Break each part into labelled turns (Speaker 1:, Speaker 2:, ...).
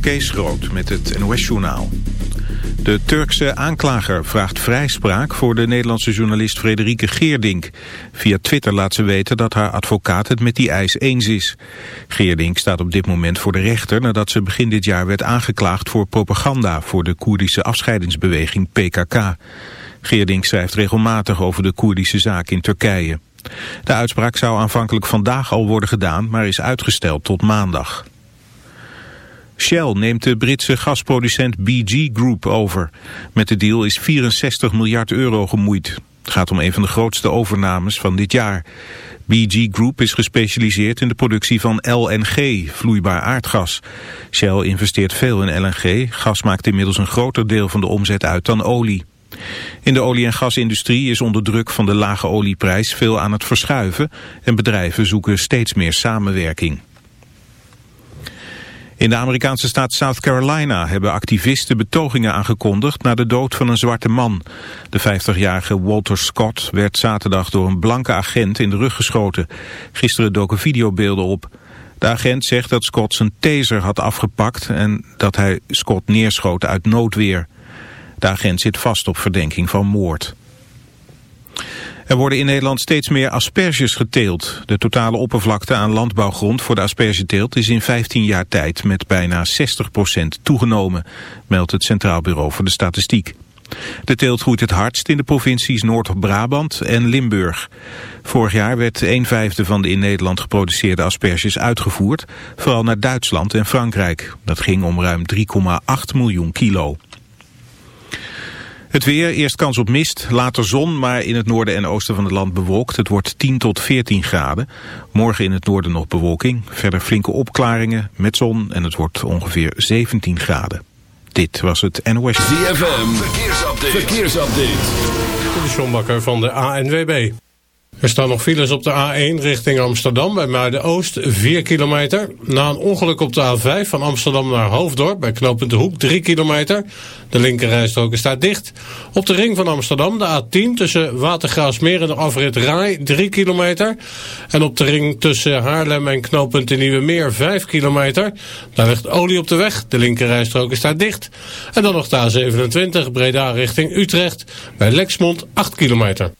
Speaker 1: Kees Groot met het NOS-journaal. De Turkse aanklager vraagt vrijspraak voor de Nederlandse journalist Frederike Geerdink. Via Twitter laat ze weten dat haar advocaat het met die eis eens is. Geerdink staat op dit moment voor de rechter nadat ze begin dit jaar werd aangeklaagd voor propaganda voor de Koerdische afscheidingsbeweging PKK. Geerdink schrijft regelmatig over de Koerdische zaak in Turkije. De uitspraak zou aanvankelijk vandaag al worden gedaan, maar is uitgesteld tot maandag. Shell neemt de Britse gasproducent BG Group over. Met de deal is 64 miljard euro gemoeid. Het gaat om een van de grootste overnames van dit jaar. BG Group is gespecialiseerd in de productie van LNG, vloeibaar aardgas. Shell investeert veel in LNG. Gas maakt inmiddels een groter deel van de omzet uit dan olie. In de olie- en gasindustrie is onder druk van de lage olieprijs veel aan het verschuiven en bedrijven zoeken steeds meer samenwerking. In de Amerikaanse staat South Carolina hebben activisten betogingen aangekondigd na de dood van een zwarte man. De 50-jarige Walter Scott werd zaterdag door een blanke agent in de rug geschoten. Gisteren doken videobeelden op. De agent zegt dat Scott zijn taser had afgepakt en dat hij Scott neerschoot uit noodweer. De agent zit vast op verdenking van moord. Er worden in Nederland steeds meer asperges geteeld. De totale oppervlakte aan landbouwgrond voor de aspergeteelt is in 15 jaar tijd met bijna 60% toegenomen, meldt het Centraal Bureau voor de Statistiek. De teelt groeit het hardst in de provincies Noord-Brabant en Limburg. Vorig jaar werd een vijfde van de in Nederland geproduceerde asperges uitgevoerd, vooral naar Duitsland en Frankrijk. Dat ging om ruim 3,8 miljoen kilo. Het weer, eerst kans op mist, later zon, maar in het noorden en oosten van het land bewolkt. Het wordt 10 tot 14 graden. Morgen in het noorden nog bewolking. Verder flinke opklaringen met zon en het wordt ongeveer 17 graden. Dit was het NOS.
Speaker 2: ZFM, verkeersupdate. verkeersupdate.
Speaker 3: De Sjombakker van de ANWB. Er staan nog files op de A1 richting Amsterdam bij Muiden-Oost, 4 kilometer. Na een ongeluk op de A5 van Amsterdam naar Hoofddorp bij knooppunt De Hoek, 3 kilometer. De linkerrijstrook staat dicht. Op de ring van Amsterdam de A10 tussen Watergraafsmeer en de afrit Rai, 3 kilometer. En op de ring tussen Haarlem en knooppunt de Nieuwe Meer, 5 kilometer. Daar ligt olie op de weg, de linkerrijstrook staat dicht. En dan nog de A27 Breda richting Utrecht bij Lexmond, 8 kilometer.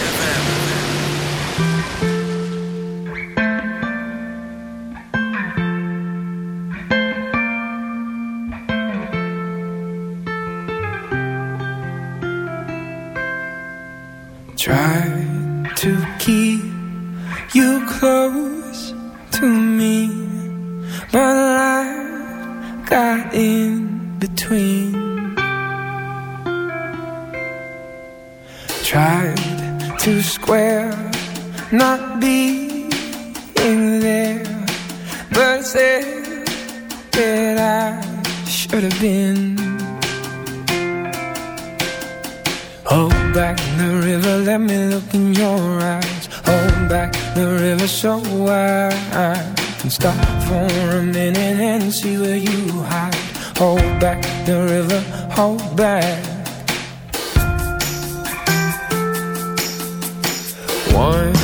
Speaker 4: One.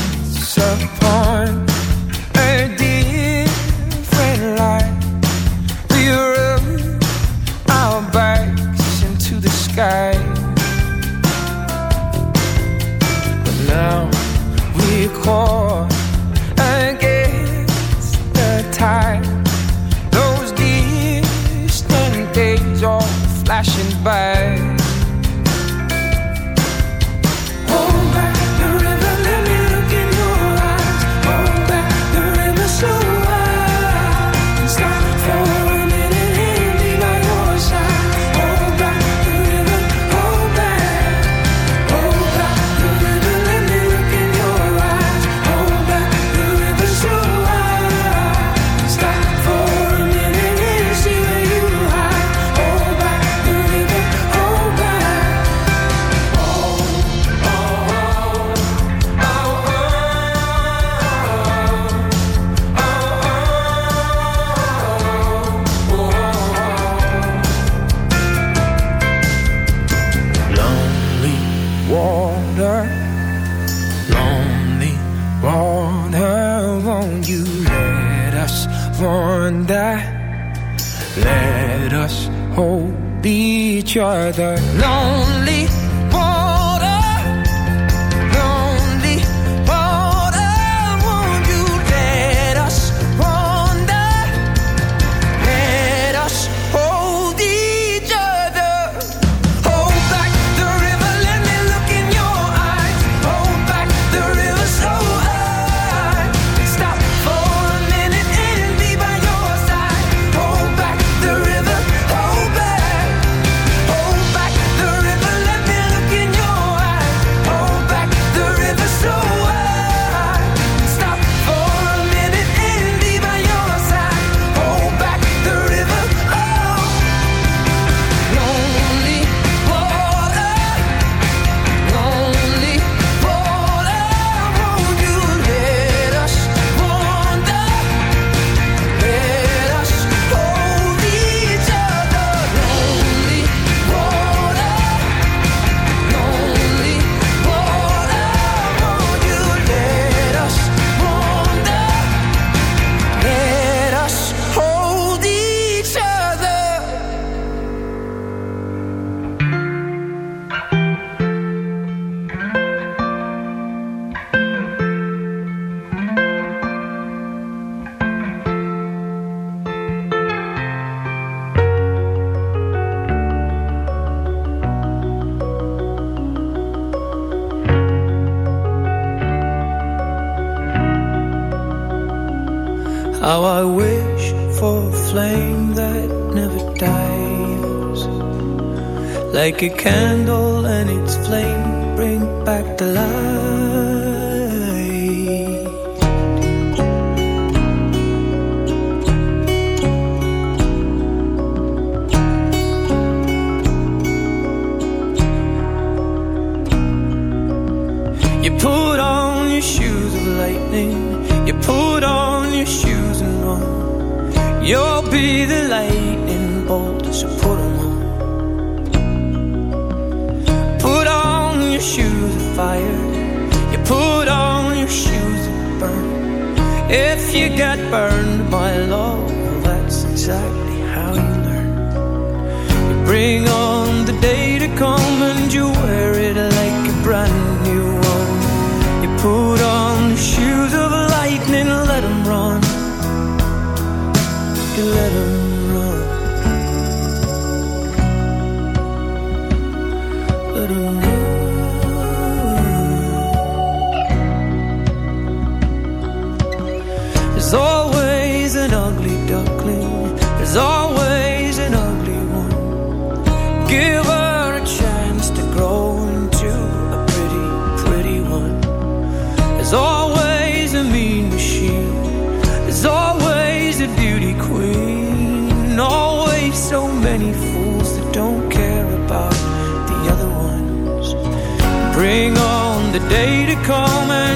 Speaker 4: like a candle your shoes burn if you get burned my love. Well, that's exactly how you learn. You bring on the day to come
Speaker 5: komen.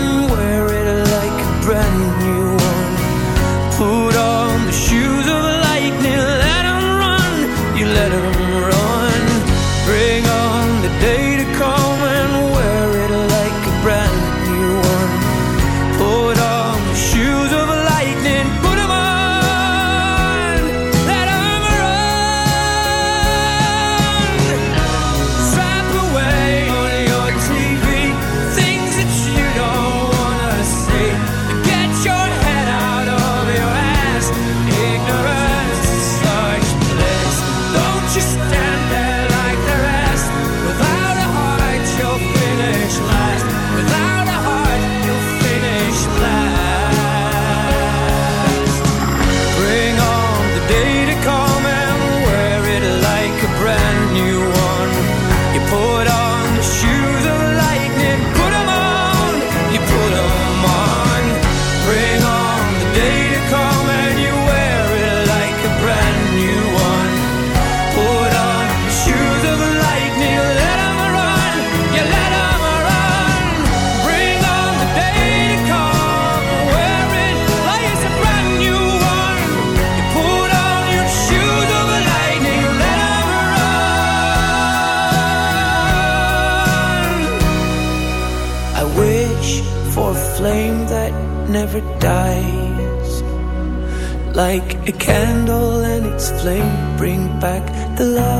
Speaker 5: Back the light.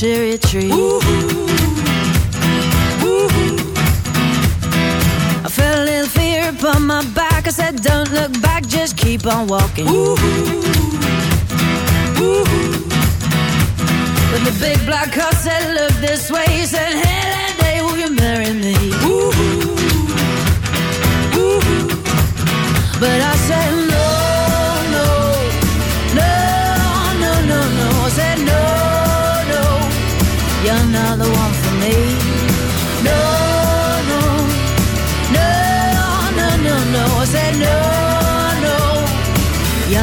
Speaker 6: Cherry tree.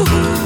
Speaker 4: Ooh.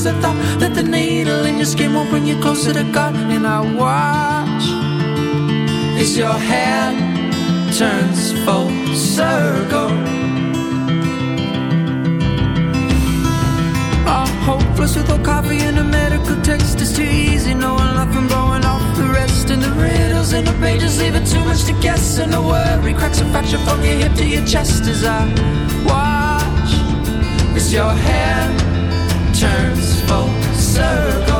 Speaker 4: As a thought that the needle in your skin won't bring you closer to God. And I watch as your hand turns full circle. Hopeless without coffee and a medical text is too easy. Knowing nothing, blowing off the rest. And the riddles in the pages leave it too much to guess. And the worry cracks a fracture from your hip to your chest as I watch as your hand turns full circle.